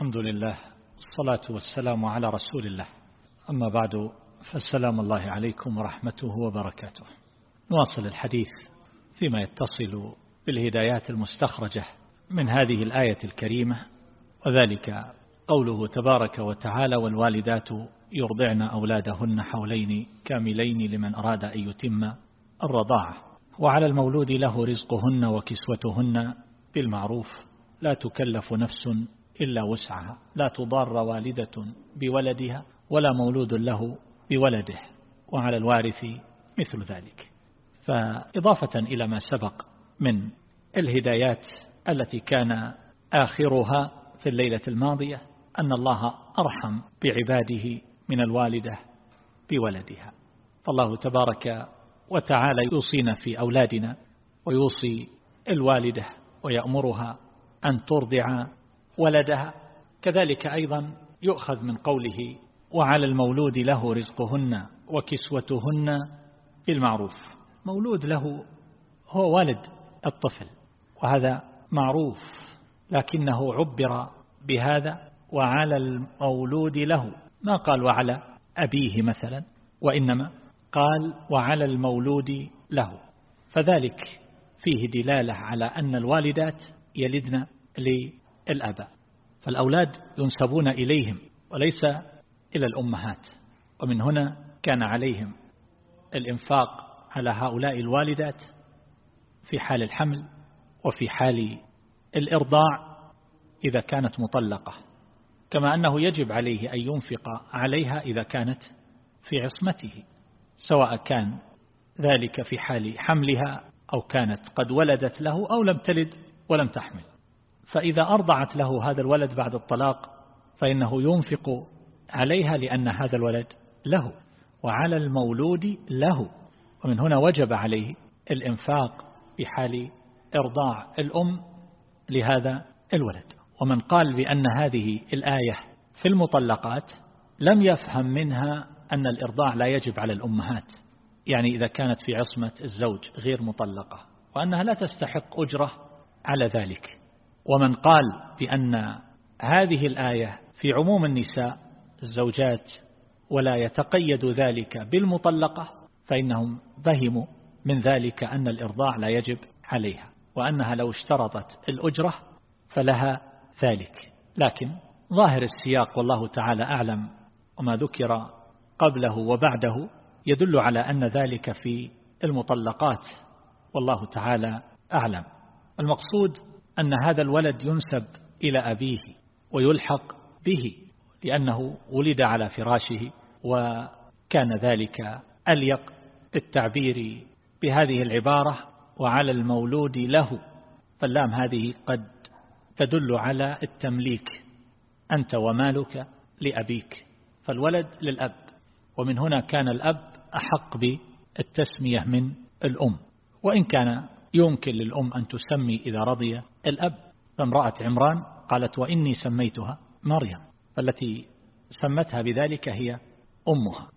الحمد لله الصلاة والسلام على رسول الله. أما بعد فالسلام الله عليكم ورحمته وبركاته. نواصل الحديث فيما يتصل بالهدايات المستخرجة من هذه الآية الكريمة وذلك قوله تبارك وتعالى والوالدات يرضعن أولادهن حولين كاملين لمن أراد أن يتم الرضاعة وعلى المولود له رزقهن وكسوتهن بالمعروف لا تكلف نفس إلا وسعها. لا تضار والدة بولدها ولا مولود له بولده. وعلى الوارث مثل ذلك. فإضافة إلى ما سبق من الهدايات التي كان آخرها في الليلة الماضية أن الله أرحم بعباده من الوالدة بولدها. فالله تبارك وتعالى يوصينا في أولادنا ويوصي الوالدة ويأمرها أن ترضع ولدها. كذلك أيضا يؤخذ من قوله وعلى المولود له رزقهن وكسوتهن بالمعروف. مولود له هو والد الطفل وهذا معروف لكنه عبر بهذا وعلى المولود له. ما قال وعلى أبيه مثلا وإنما قال وعلى المولود له. فذلك فيه دلالة على أن الوالدات يلدن للأباء فالأولاد ينسبون إليهم وليس إلى الأمهات. ومن هنا كان عليهم الإنفاق على هؤلاء الوالدات في حال الحمل وفي حال الإرضاع إذا كانت مطلقة. كما أنه يجب عليه أن ينفق عليها إذا كانت في عصمته سواء كان ذلك في حال حملها أو كانت قد ولدت له أو لم تلد ولم تحمل. فإذا أرضعت له هذا الولد بعد الطلاق فإنه ينفق عليها لأن هذا الولد له وعلى المولود له. ومن هنا وجب عليه الإنفاق في حال إرضاع الأم لهذا الولد. ومن قال بأن هذه الآية في المطلقات لم يفهم منها أن الإرضاع لا يجب على الأمهات يعني إذا كانت في عصمة الزوج غير مطلقة وأنها لا تستحق أجرة على ذلك. ومن قال بأن هذه الآية في عموم النساء الزوجات ولا يتقيد ذلك بالمطلقة فإنهم فهموا من ذلك أن الإرضاع لا يجب عليها وأنها لو اشترطت الأجرة فلها ذلك. لكن ظاهر السياق والله تعالى أعلم وما ذكر قبله وبعده يدل على أن ذلك في المطلقات والله تعالى أعلم. المقصود أن هذا الولد ينسب إلى أبيه ويلحق به لأنه ولد على فراشه وكان ذلك أليق التعبير بهذه العبارة وعلى المولود له فاللام هذه قد تدل على التمليك أنت ومالك لأبيك فالولد للأب ومن هنا كان الأب أحق بالتسمية من الأم وإن كان يمكن للأم أن تسمي إذا رضي الأب فامرأة عمران قالت وإني سميتها مريم فالتي سمتها بذلك هي أمها.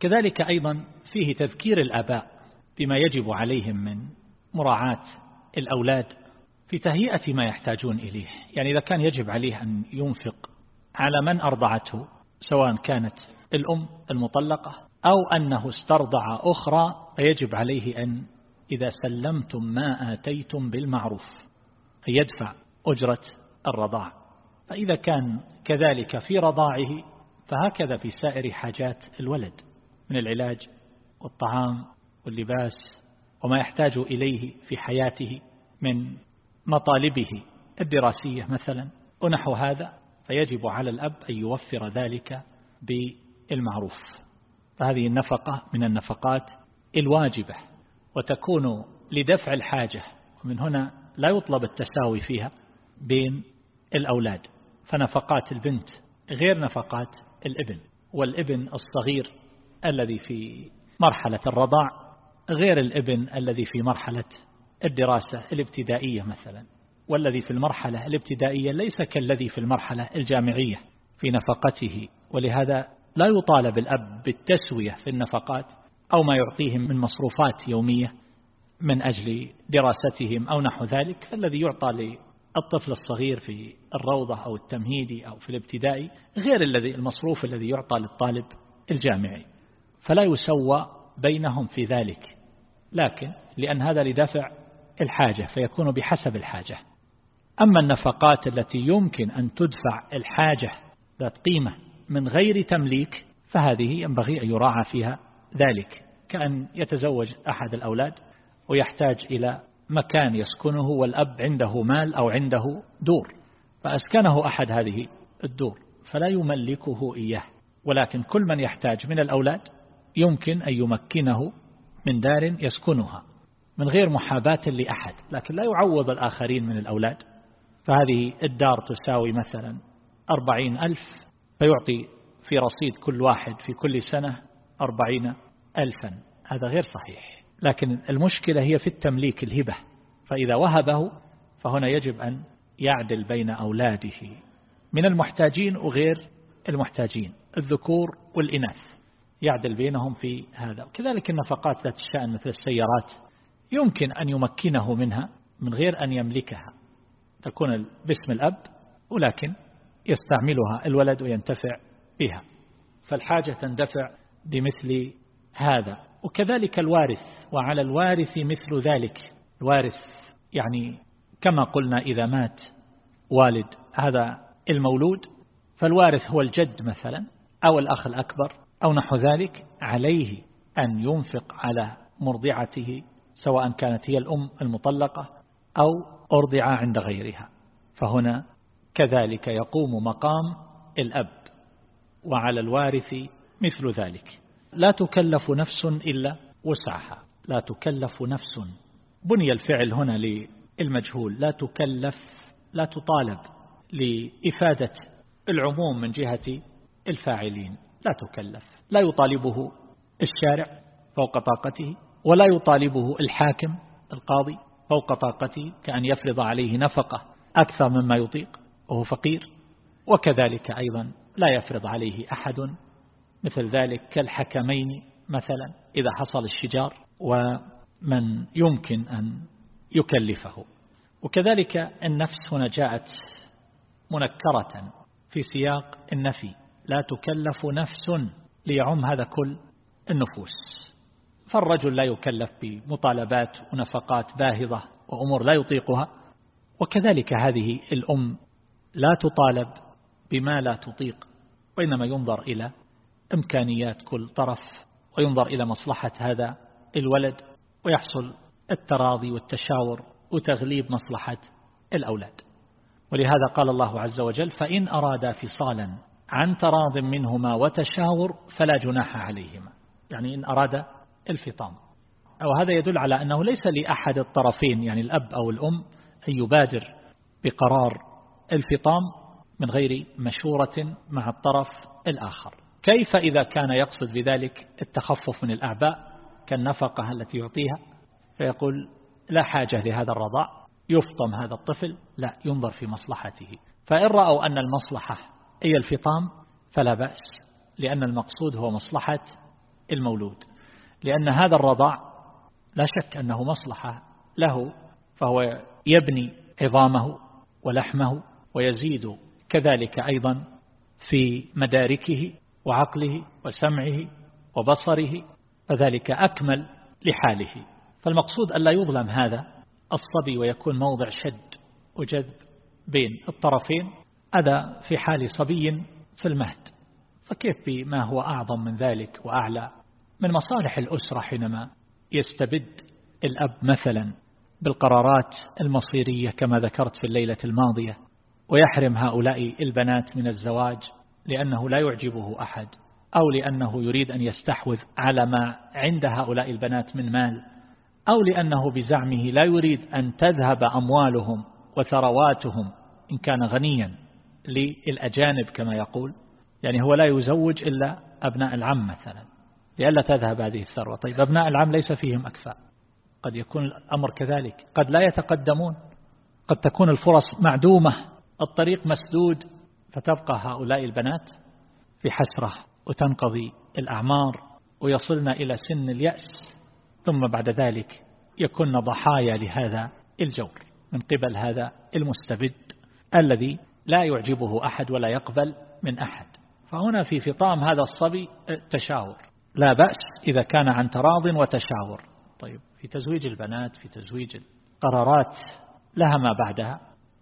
كذلك أيضا فيه تذكير الأباء بما يجب عليهم من مراعاة الأولاد في تهيئة ما يحتاجون إليه. يعني إذا كان يجب عليه أن ينفق على من أرضعته سواء كانت الأم المطلقة أو أنه استرضع أخرى فيجب عليه أن إذا سلمتم ما آتيتم بالمعروف. يدفع أجرة الرضاع. فإذا كان كذلك في رضاعه فهكذا في سائر حاجات الولد من العلاج والطعام واللباس وما يحتاج إليه في حياته من مطالبه الدراسية مثلا ونحو هذا فيجب على الأب أن يوفر ذلك بالمعروف. فهذه النفقة من النفقات الواجبة وتكون لدفع الحاجة. ومن هنا لا يطلب التساوي فيها بين الأولاد. فنفقات البنت غير نفقات الابن والابن الصغير الذي في مرحلة الرضاع غير الابن الذي في مرحلة الدراسة الابتدائية مثلا. والذي في المرحلة الابتدائية ليس كالذي في المرحلة الجامعية في نفقته. ولهذا لا يطالب الأب بالتسوية في النفقات أو ما يعطيهم من مصروفات يومية من أجل دراستهم أو نحو ذلك فالذي يعطى الطفل الصغير في الروضة أو التمهيدي أو في الابتدائي غير الذي المصروف الذي يعطى للطالب الجامعي. فلا يسوى بينهم في ذلك. لكن لأن هذا لدفع الحاجة فيكون بحسب الحاجة. أما النفقات التي يمكن أن تدفع الحاجة ذات قيمة من غير تمليك فهذه ينبغي أن يراعى فيها ذلك. كأن يتزوج أحد الأولاد ويحتاج إلى مكان يسكنه والأب عنده مال أو عنده دور فأسكنه أحد هذه الدور فلا يملكه إياه. ولكن كل من يحتاج من الأولاد يمكن أن يمكنه من دار يسكنها من غير محاباة لأحد لكن لا يعوض الآخرين من الأولاد. فهذه الدار تساوي مثلا أربعين ألف فيعطي في رصيد كل واحد في كل سنة أربعين ألفا. هذا غير صحيح. لكن المشكلة هي في التمليك الهبة فإذا وهبه فهنا يجب أن يعدل بين أولاده. من المحتاجين وغير المحتاجين الذكور والإناث يعدل بينهم في هذا. وكذلك النفقات ذات الشأن مثل السيارات يمكن أن يمكنه منها من غير أن يملكها. تكون باسم الأب ولكن يستعملها الولد وينتفع بها. فالحاجة تندفع بمثل هذا. وكذلك الوارث وعلى الوارث مثل ذلك. الوارث يعني كما قلنا إذا مات والد هذا المولود. فالوارث هو الجد مثلا أو الأخ الأكبر أو نحو ذلك. عليه أن ينفق على مرضعته سواء كانت هي الأم المطلقة أو أرضع عند غيرها. فهنا كذلك يقوم مقام الأب وعلى الوارث مثل ذلك. لا تكلف نفس إلا وسعها. لا تكلف نفس. بني الفعل هنا للمجهول. لا تكلف لا تطالب لإفادة العموم من جهة الفاعلين. لا تكلف. لا يطالبه الشارع فوق طاقته ولا يطالبه الحاكم القاضي فوق طاقته كأن يفرض عليه نفقة أكثر مما يطيق وهو فقير. وكذلك أيضا لا يفرض عليه أحد مثل ذلك كالحكمين مثلا إذا حصل الشجار ومن يمكن أن يكلفه. وكذلك النفس هنا جاءت منكرة في سياق النفي. لا تكلف نفس ليعم هذا كل النفوس. فالرجل لا يكلف بمطالبات ونفقات باهظة وأمور لا يطيقها. وكذلك هذه الأم لا تطالب بما لا تطيق وإنما ينظر إلى إمكانيات كل طرف وينظر إلى مصلحة هذا الولد ويحصل التراضي والتشاور وتغليب مصلحة الأولاد. ولهذا قال الله عز وجل فإن أرادا فصالا عن تراض منهما وتشاور فلا جناح عليهما. يعني إن أراد الفطام. وهذا يدل على أنه ليس لأحد الطرفين يعني الأب أو الأم أن يبادر بقرار الفطام من غير مشورة مع الطرف الآخر. كيف إذا كان يقصد بذلك التخفف من الأعباء كالنفقة التي يعطيها؟ فيقول لا حاجة لهذا الرضاع يفطم هذا الطفل لا ينظر في مصلحته. فإن رأوا أن المصلحة هي الفطام فلا بأس لأن المقصود هو مصلحة المولود. لأن هذا الرضاع لا شك أنه مصلحة له فهو يبني عظامه ولحمه ويزيد كذلك أيضا في مداركه وعقله وسمعه وبصره فذلك أكمل لحاله. فالمقصود أن لا يظلم هذا الصبي ويكون موضع شد وجذب بين الطرفين هذا في حال صبي في المهد. فكيف بما هو أعظم من ذلك وأعلى؟ من مصالح الأسرة حينما يستبد الأب مثلا بالقرارات المصيرية كما ذكرت في الليلة الماضية ويحرم هؤلاء البنات من الزواج لأنه لا يعجبه أحد أو لأنه يريد أن يستحوذ على ما عند هؤلاء البنات من مال أو لأنه بزعمه لا يريد أن تذهب أموالهم وثرواتهم إن كان غنيا للأجانب كما يقول. يعني هو لا يزوج إلا أبناء العم مثلا. لئلا تذهب هذه الثروة. طيب أبناء العم ليس فيهم أكفاء. قد يكون الأمر كذلك. قد لا يتقدمون. قد تكون الفرص معدومة. الطريق مسدود. فتبقى هؤلاء البنات في حسرة وتنقضي الأعمار ويصلن إلى سن اليأس ثم بعد ذلك يكون ضحايا لهذا الجور من قبل هذا المستبد الذي لا يعجبه أحد ولا يقبل من أحد. فهنا في فطام هذا الصبي تشاور. لا بأس إذا كان عن تراض وتشاور. طيب في تزويج البنات في تزويج القرارات لها ما بعدها.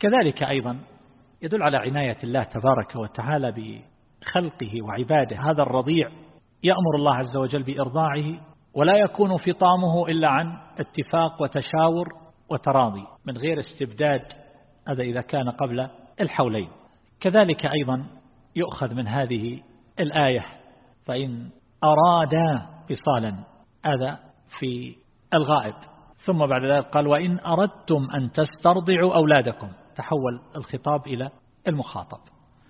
كذلك أيضا يدل على عناية الله تبارك وتعالى بخلقه وعباده. هذا الرضيع يأمر الله عز وجل بإرضاعه ولا يكون فطامه إلا عن اتفاق وتشاور وتراضي من غير استبداد هذا إذا كان قبل الحولين. كذلك أيضا يؤخذ من هذه الآية فإن أرادا فصالا هذا في الغائب. ثم بعد ذلك قال وإن أردتم أن تسترضعوا أولادكم. تحول الخطاب إلى المخاطب.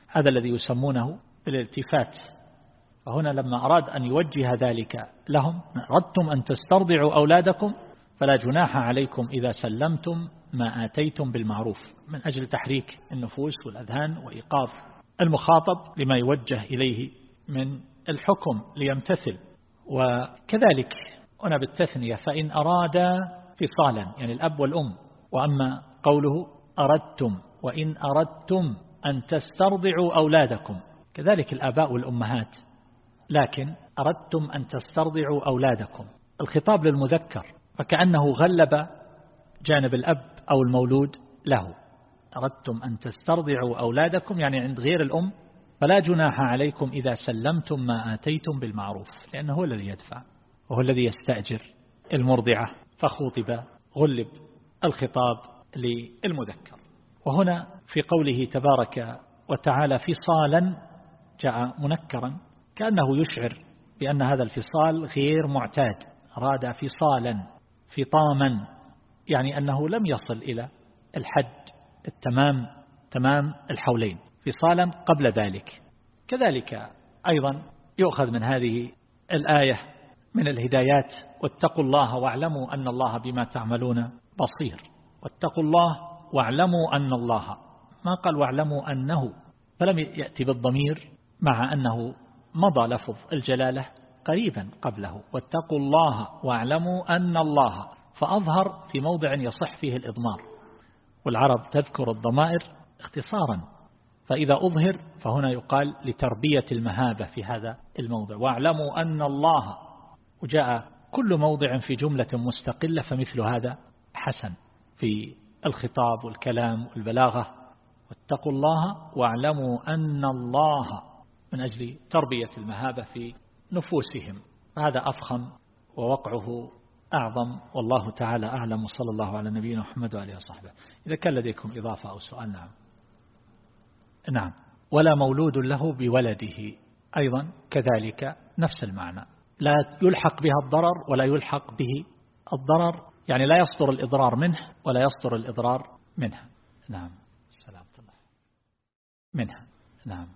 هذا الذي يسمونه الالتفات. فهنا لما أراد أن يوجه ذلك لهم أردتم أن تسترضعوا أولادكم؟ فلا جناح عليكم إذا سلمتم ما آتيتم بالمعروف من أجل تحريك النفوس والأذهان وإيقاف المخاطب لما يوجه إليه من الحكم ليمتثل. وكذلك هنا بالتثنية فإن أراد فصالا يعني الأب والأم. وأما قوله أردتم وإن أردتم أن تسترضعوا أولادكم. كذلك الآباء والأمهات. لكن أردتم أن تسترضعوا أولادكم. الخطاب للمذكر. فكأنه غلب جانب الأب أو المولود له. أردتم أن تسترضعوا أولادكم يعني عند غير الأم. فلا جناح عليكم إذا سلمتم ما آتيتم بالمعروف لأنه هو الذي يدفع وهو الذي يستأجر المرضعة. فخوطب غلب الخطاب. للمذكر. وهنا في قوله تبارك وتعالى فصالا جاء منكرا كأنه يشعر بأن هذا الفصال غير معتاد أراد فصالا فطاما يعني أنه لم يصل إلى الحد التمام تمام الحولين فصالا قبل ذلك. كذلك أيضا يؤخذ من هذه الآية من الهدايات واتقوا الله واعلموا أن الله بما تعملون بصير. واتقوا الله واعلموا أن الله ما قال واعلموا أنه فلم يأتي بالضمير مع أنه مضى لفظ الجلالة قريبا قبله. واتقوا الله واعلموا أن الله فأظهر في موضع يصح فيه الإضمار. والعرب تذكر الضمائر اختصارا فإذا أظهر فهنا يقال لتربية المهابة في هذا الموضع. واعلموا أن الله وجاء كل موضع في جملة مستقلة فمثل هذا حسن. في الخطاب والكلام والبلاغة. واتقوا الله واعلموا أن الله من أجل تربية المهابة في نفوسهم. هذا أفخم ووقعه أعظم. والله تعالى أعلم. وصلى الله على نبينا محمد وآله وصحبه. إذا كان لديكم إضافة أو سؤال نعم. نعم. ولا مولود له بولده. أيضا كذلك نفس المعنى. لا يلحق بها الضرر ولا يلحق به الضرر. يعني لا يصدر الإضرار منه ولا يصدر الإضرار منها نعم. سلام منها نعم.